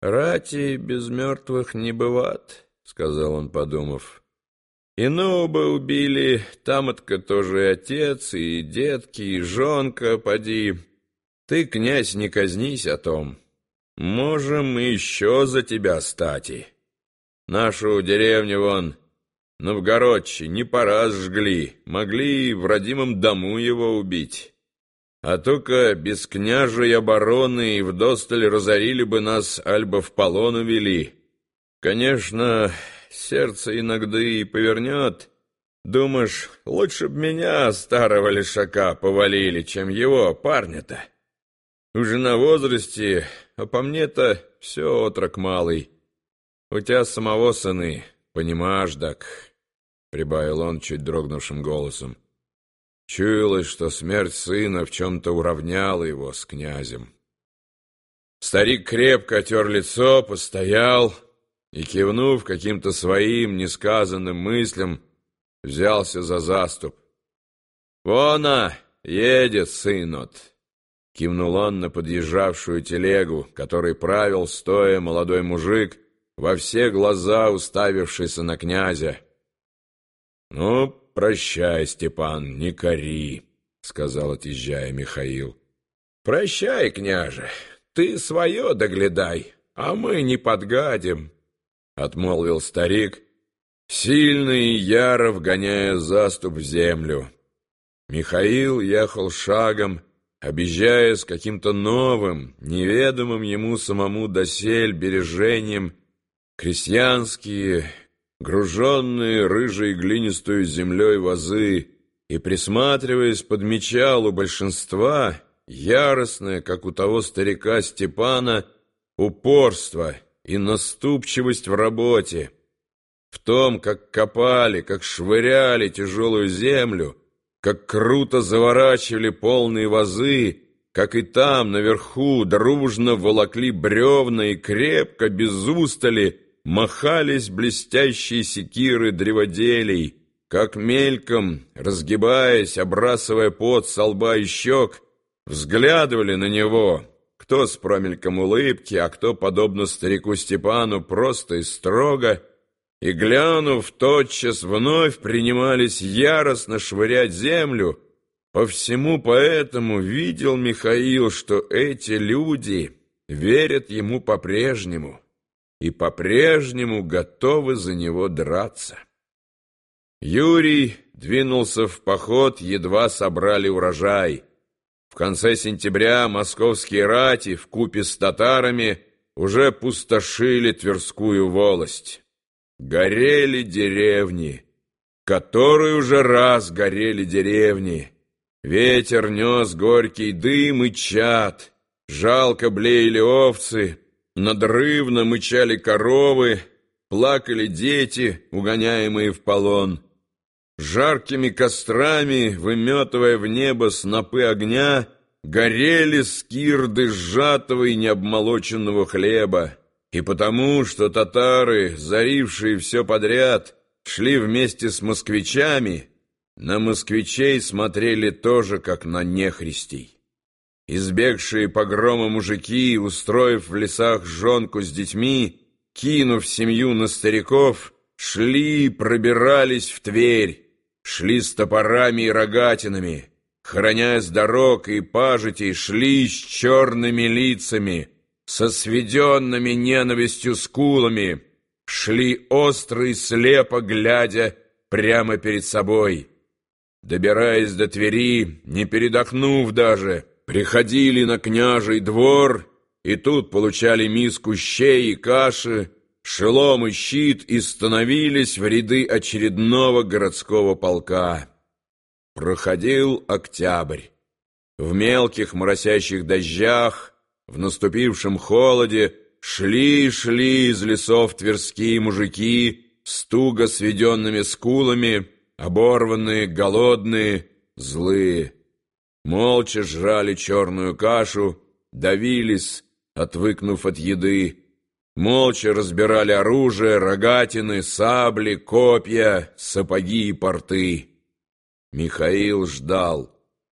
«Рати без мертвых не бывает», — сказал он, подумав. «Иного бы убили, там-отка тоже и отец, и детки, и жонка, поди. Ты, князь, не казнись о том. Можем еще за тебя стати. Нашу деревню вон, Новгородчи, не по раз жгли, могли в родимом дому его убить». А только без княжей обороны и вдосталь разорили бы нас, альба в полон увели. Конечно, сердце иногда и повернет. Думаешь, лучше б меня, старого лишака, повалили, чем его, парня-то. Уже на возрасте, а по мне-то все отрок малый. У тебя самого сыны, понимаешь, так, — прибавил он чуть дрогнувшим голосом. Чуялось, что смерть сына в чем-то уравняла его с князем. Старик крепко отер лицо, постоял и, кивнув каким-то своим несказанным мыслям, взялся за заступ. «Вон она, едет, сынот!» Кивнул он на подъезжавшую телегу, которой правил, стоя молодой мужик, во все глаза уставившийся на князя. «Ну, «Прощай, Степан, не кори», — сказал, отъезжая Михаил. «Прощай, княже, ты свое доглядай, а мы не подгадим», — отмолвил старик, сильно и яро вгоняя заступ в землю. Михаил ехал шагом, объезжая с каким-то новым, неведомым ему самому досель бережением крестьянские, груженные рыжей глинистую землей вазы, и, присматриваясь, подмечал у большинства яростное, как у того старика Степана, упорство и наступчивость в работе, в том, как копали, как швыряли тяжелую землю, как круто заворачивали полные вазы, как и там, наверху, дружно волокли бревна и крепко, без устали, махались блестящие секиры древоделей, как мельком, разгибаясь, обрасывая пот со лба и щек, взглядывали на него, кто с промельком улыбки, а кто, подобно старику Степану, просто и строго, и, глянув, тотчас вновь принимались яростно швырять землю. По всему поэтому видел Михаил, что эти люди верят ему по-прежнему и по-прежнему готовы за него драться. Юрий двинулся в поход, едва собрали урожай. В конце сентября московские рати в купе с татарами уже пустошили Тверскую волость. Горели деревни, которые уже раз горели деревни. Ветер нес горький дым и чад, жалко блеяли овцы, Надрывно мычали коровы, плакали дети, угоняемые в полон. Жаркими кострами, выметывая в небо снопы огня, горели скирды сжатого и необмолоченного хлеба. И потому, что татары, зарившие все подряд, шли вместе с москвичами, на москвичей смотрели тоже, как на нехристей. Избегшие погрома мужики, устроив в лесах жонку с детьми, кинув семью на стариков, шли, пробирались в Тверь, шли с топорами и рогатинами, храня с дорог и пажитей, шли с черными лицами, со сведенными ненавистью скулами, шли острый слепо глядя прямо перед собой. Добираясь до Твери, не передохнув даже, Приходили на княжий двор, и тут получали миску щей и каши, шелом и щит и становились в ряды очередного городского полка. Проходил октябрь. В мелких моросящих дождях, в наступившем холоде шли-шли из лесов тверские мужики с туго сведенными скулами, оборванные, голодные, злые. Молча жрали черную кашу, давились, отвыкнув от еды. Молча разбирали оружие, рогатины, сабли, копья, сапоги и порты. Михаил ждал.